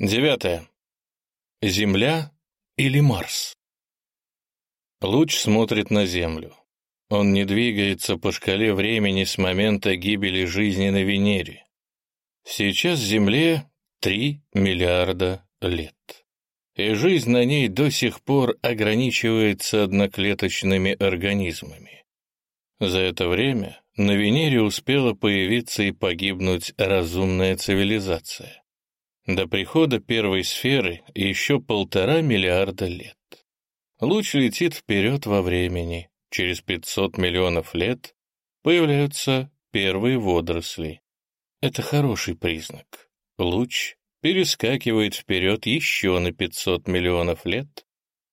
Девятое. Земля или Марс? Луч смотрит на Землю. Он не двигается по шкале времени с момента гибели жизни на Венере. Сейчас Земле 3 миллиарда лет. И жизнь на ней до сих пор ограничивается одноклеточными организмами. За это время на Венере успела появиться и погибнуть разумная цивилизация. До прихода первой сферы еще полтора миллиарда лет. Луч летит вперед во времени. Через 500 миллионов лет появляются первые водоросли. Это хороший признак. Луч перескакивает вперед еще на 500 миллионов лет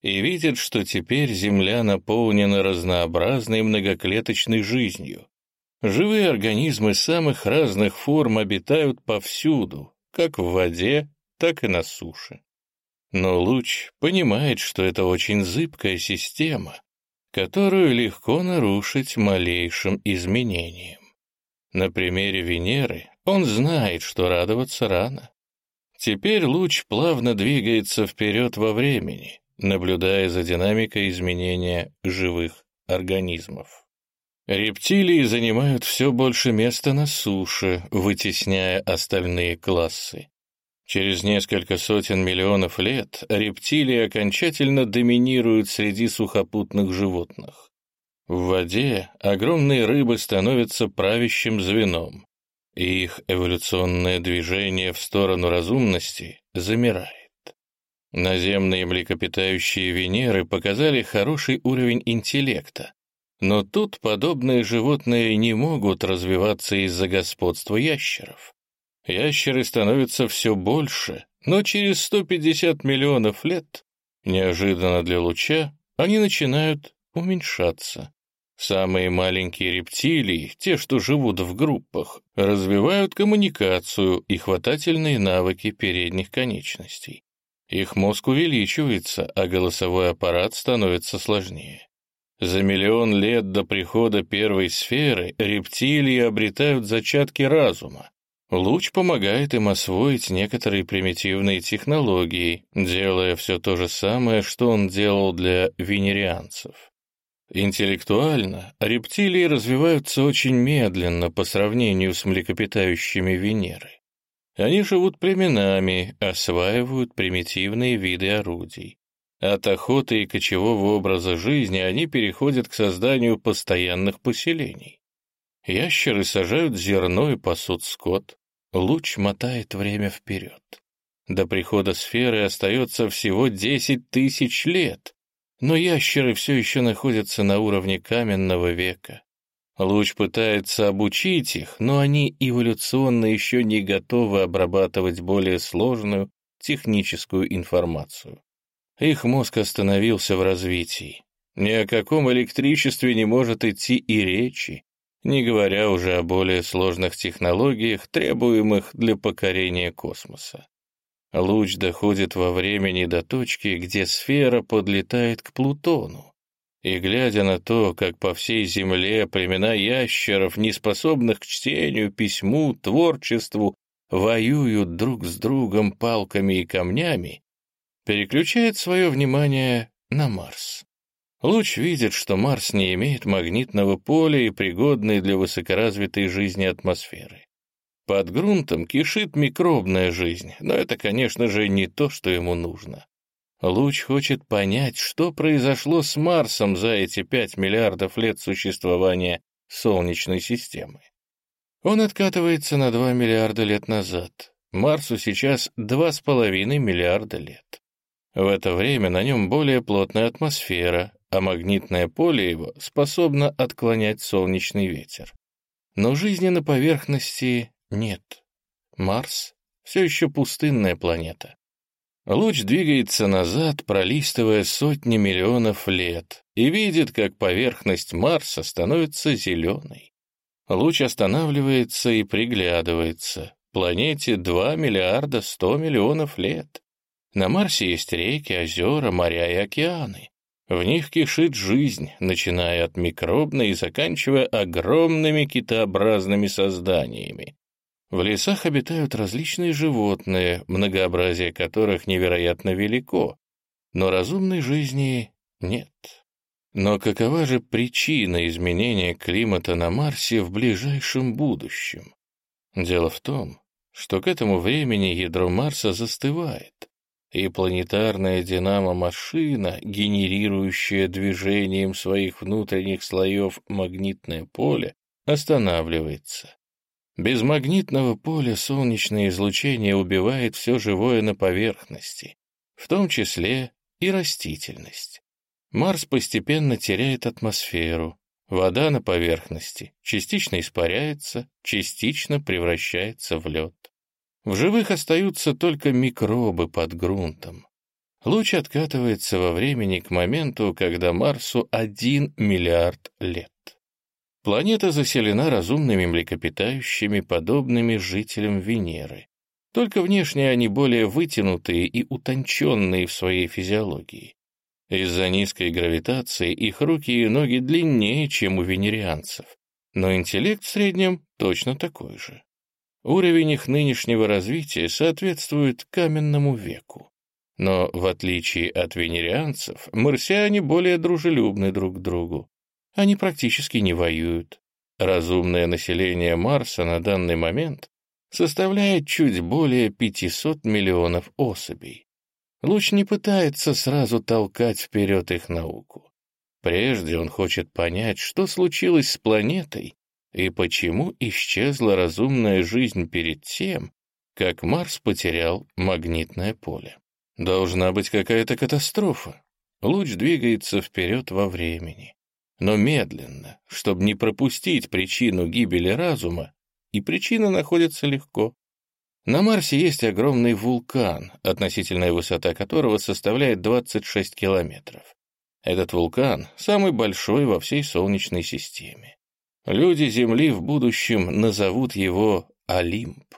и видит, что теперь Земля наполнена разнообразной многоклеточной жизнью. Живые организмы самых разных форм обитают повсюду, как в воде, так и на суше. Но луч понимает, что это очень зыбкая система, которую легко нарушить малейшим изменением. На примере Венеры он знает, что радоваться рано. Теперь луч плавно двигается вперед во времени, наблюдая за динамикой изменения живых организмов. Рептилии занимают все больше места на суше, вытесняя остальные классы. Через несколько сотен миллионов лет рептилии окончательно доминируют среди сухопутных животных. В воде огромные рыбы становятся правящим звеном, и их эволюционное движение в сторону разумности замирает. Наземные млекопитающие Венеры показали хороший уровень интеллекта, но тут подобные животные не могут развиваться из-за господства ящеров. Ящеры становятся все больше, но через 150 миллионов лет, неожиданно для луча, они начинают уменьшаться. Самые маленькие рептилии, те, что живут в группах, развивают коммуникацию и хватательные навыки передних конечностей. Их мозг увеличивается, а голосовой аппарат становится сложнее. За миллион лет до прихода первой сферы рептилии обретают зачатки разума. Луч помогает им освоить некоторые примитивные технологии, делая все то же самое, что он делал для венерианцев. Интеллектуально рептилии развиваются очень медленно по сравнению с млекопитающими Венеры. Они живут племенами, осваивают примитивные виды орудий. От охоты и кочевого образа жизни они переходят к созданию постоянных поселений. Ящеры сажают зерно и пасут скот. Луч мотает время вперед. До прихода сферы остается всего 10 тысяч лет, но ящеры все еще находятся на уровне каменного века. Луч пытается обучить их, но они эволюционно еще не готовы обрабатывать более сложную техническую информацию. Их мозг остановился в развитии. Ни о каком электричестве не может идти и речи, не говоря уже о более сложных технологиях, требуемых для покорения космоса. Луч доходит во времени до точки, где сфера подлетает к Плутону. И глядя на то, как по всей Земле племена ящеров, неспособных к чтению, письму, творчеству, воюют друг с другом палками и камнями, переключает свое внимание на Марс. Луч видит, что Марс не имеет магнитного поля и пригодной для высокоразвитой жизни атмосферы. Под грунтом кишит микробная жизнь, но это, конечно же, не то, что ему нужно. Луч хочет понять, что произошло с Марсом за эти 5 миллиардов лет существования Солнечной системы. Он откатывается на 2 миллиарда лет назад. Марсу сейчас 2,5 миллиарда лет. В это время на нем более плотная атмосфера, а магнитное поле его способно отклонять солнечный ветер. Но жизни на поверхности нет. Марс все еще пустынная планета. Луч двигается назад, пролистывая сотни миллионов лет, и видит, как поверхность Марса становится зеленой. Луч останавливается и приглядывается. Планете 2 миллиарда 100 миллионов лет. На Марсе есть реки, озера, моря и океаны. В них кишит жизнь, начиная от микробной и заканчивая огромными китообразными созданиями. В лесах обитают различные животные, многообразие которых невероятно велико, но разумной жизни нет. Но какова же причина изменения климата на Марсе в ближайшем будущем? Дело в том, что к этому времени ядро Марса застывает, и планетарная динамо-машина, генерирующая движением своих внутренних слоев магнитное поле, останавливается. Без магнитного поля солнечное излучение убивает все живое на поверхности, в том числе и растительность. Марс постепенно теряет атмосферу, вода на поверхности частично испаряется, частично превращается в лед. В живых остаются только микробы под грунтом. Луч откатывается во времени к моменту, когда Марсу 1 миллиард лет. Планета заселена разумными млекопитающими, подобными жителям Венеры. Только внешне они более вытянутые и утонченные в своей физиологии. Из-за низкой гравитации их руки и ноги длиннее, чем у венерианцев, но интеллект в среднем точно такой же. Уровень их нынешнего развития соответствует каменному веку. Но, в отличие от венерианцев, марсиане более дружелюбны друг к другу. Они практически не воюют. Разумное население Марса на данный момент составляет чуть более 500 миллионов особей. Луч не пытается сразу толкать вперед их науку. Прежде он хочет понять, что случилось с планетой и почему исчезла разумная жизнь перед тем, как Марс потерял магнитное поле. Должна быть какая-то катастрофа. Луч двигается вперед во времени, но медленно, чтобы не пропустить причину гибели разума, и причина находится легко. На Марсе есть огромный вулкан, относительная высота которого составляет 26 километров. Этот вулкан самый большой во всей Солнечной системе. Люди Земли в будущем назовут его Олимп.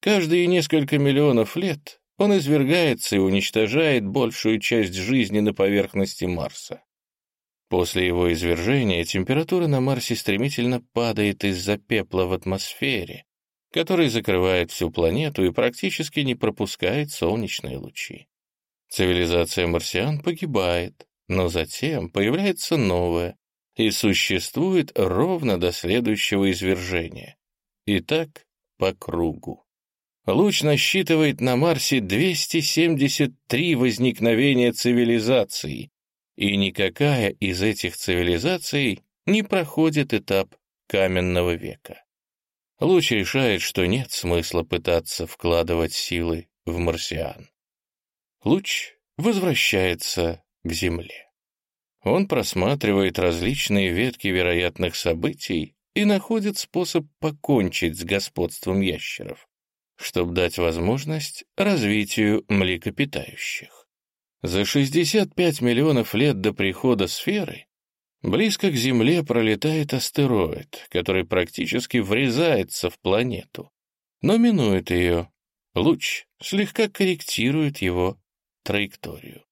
Каждые несколько миллионов лет он извергается и уничтожает большую часть жизни на поверхности Марса. После его извержения температура на Марсе стремительно падает из-за пепла в атмосфере, который закрывает всю планету и практически не пропускает солнечные лучи. Цивилизация марсиан погибает, но затем появляется новая, и существует ровно до следующего извержения. И так по кругу. Луч насчитывает на Марсе 273 возникновения цивилизаций, и никакая из этих цивилизаций не проходит этап каменного века. Луч решает, что нет смысла пытаться вкладывать силы в марсиан. Луч возвращается к Земле. Он просматривает различные ветки вероятных событий и находит способ покончить с господством ящеров, чтобы дать возможность развитию млекопитающих. За 65 миллионов лет до прихода сферы близко к Земле пролетает астероид, который практически врезается в планету, но минует ее. Луч слегка корректирует его траекторию.